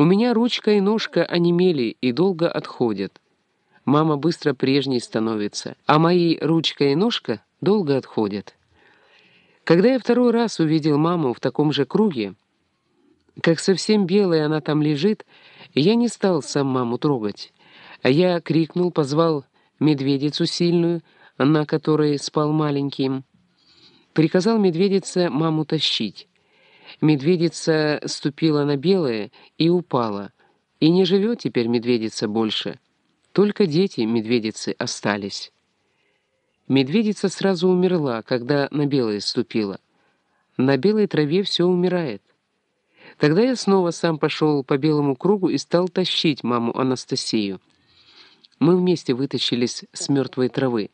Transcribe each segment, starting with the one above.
У меня ручка и ножка онемели и долго отходят. Мама быстро прежней становится, а мои ручка и ножка долго отходят. Когда я второй раз увидел маму в таком же круге, как совсем белая она там лежит, я не стал сам маму трогать. А я крикнул, позвал медведицу сильную, на которой спал маленьким. Приказал медведице маму тащить. Медведица ступила на белое и упала. И не живет теперь медведица больше. Только дети медведицы остались. Медведица сразу умерла, когда на белое ступила. На белой траве все умирает. Тогда я снова сам пошел по белому кругу и стал тащить маму Анастасию. Мы вместе вытащились с мертвой травы,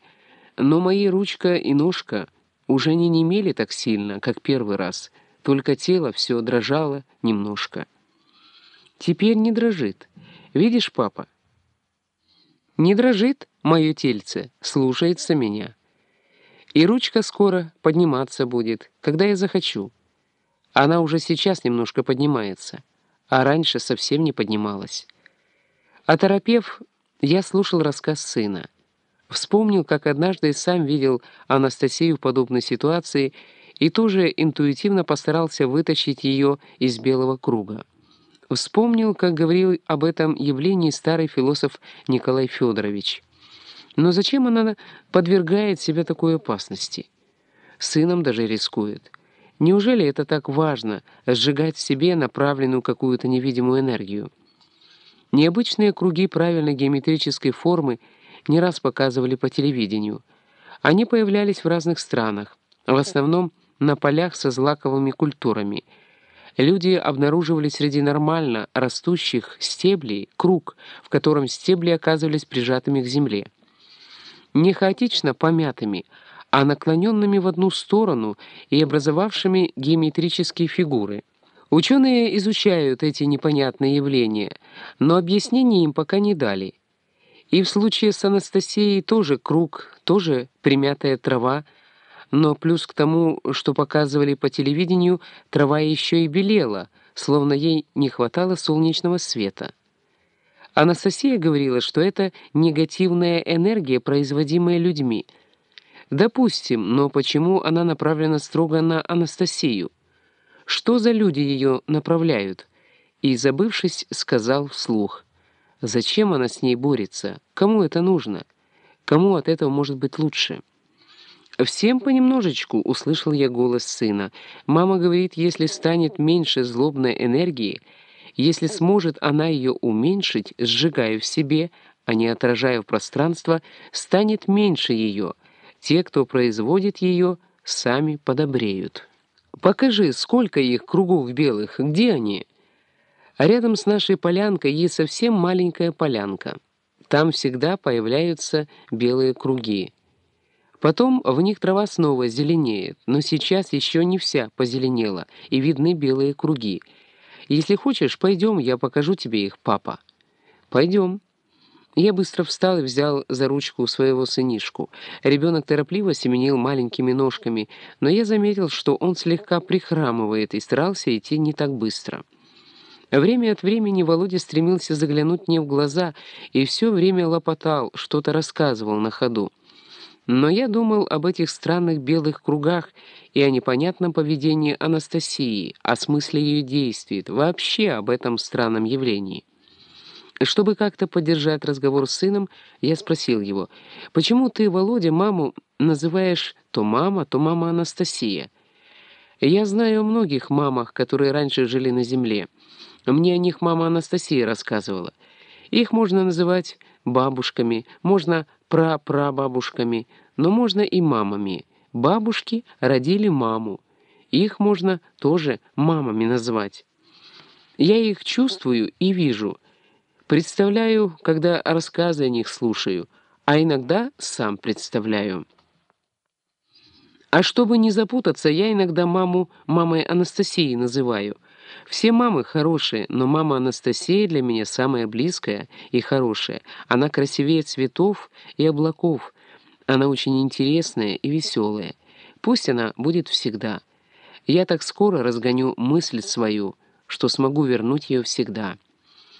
но мои ручка и ножка уже не немели так сильно, как первый раз, только тело все дрожало немножко. Теперь не дрожит. Видишь, папа? Не дрожит мое тельце, слушается меня. И ручка скоро подниматься будет, когда я захочу. Она уже сейчас немножко поднимается, а раньше совсем не поднималась. Оторопев, я слушал рассказ сына. Вспомнил, как однажды сам видел Анастасию в подобной ситуации и тоже интуитивно постарался вытащить ее из белого круга. Вспомнил, как говорил об этом явлении старый философ Николай Федорович. Но зачем она подвергает себя такой опасности? Сыном даже рискует. Неужели это так важно — сжигать в себе направленную какую-то невидимую энергию? Необычные круги правильной геометрической формы не раз показывали по телевидению. Они появлялись в разных странах, в основном на полях со злаковыми культурами. Люди обнаруживали среди нормально растущих стеблей круг, в котором стебли оказывались прижатыми к земле. Не хаотично помятыми — а наклоненными в одну сторону и образовавшими геометрические фигуры. Ученые изучают эти непонятные явления, но объяснений им пока не дали. И в случае с Анастасией тоже круг, тоже примятая трава, но плюс к тому, что показывали по телевидению, трава еще и белела, словно ей не хватало солнечного света. Анастасия говорила, что это негативная энергия, производимая людьми — Допустим, но почему она направлена строго на Анастасию? Что за люди ее направляют? И, забывшись, сказал вслух. Зачем она с ней борется? Кому это нужно? Кому от этого может быть лучше? «Всем понемножечку», — услышал я голос сына. «Мама говорит, если станет меньше злобной энергии, если сможет она ее уменьшить, сжигая в себе, а не отражая в пространство, станет меньше ее». Те, кто производит ее, сами подобреют. Покажи, сколько их кругов белых, где они? А рядом с нашей полянкой есть совсем маленькая полянка. Там всегда появляются белые круги. Потом в них трава снова зеленеет, но сейчас еще не вся позеленела, и видны белые круги. Если хочешь, пойдем, я покажу тебе их, папа. Пойдем. Я быстро встал и взял за ручку своего сынишку. Ребенок торопливо семенил маленькими ножками, но я заметил, что он слегка прихрамывает и старался идти не так быстро. Время от времени Володя стремился заглянуть мне в глаза и все время лопотал, что-то рассказывал на ходу. Но я думал об этих странных белых кругах и о непонятном поведении Анастасии, о смысле ее действий, вообще об этом странном явлении. Чтобы как-то поддержать разговор с сыном, я спросил его, «Почему ты, Володя, маму называешь то мама, то мама Анастасия?» «Я знаю о многих мамах, которые раньше жили на земле. Мне о них мама Анастасия рассказывала. Их можно называть бабушками, можно прапрабабушками, но можно и мамами. Бабушки родили маму. Их можно тоже мамами назвать. Я их чувствую и вижу — Представляю, когда рассказы о них слушаю, а иногда сам представляю. А чтобы не запутаться, я иногда маму мамой Анастасии называю. Все мамы хорошие, но мама Анастасия для меня самая близкая и хорошая. Она красивее цветов и облаков. Она очень интересная и веселая. Пусть она будет всегда. Я так скоро разгоню мысль свою, что смогу вернуть ее всегда».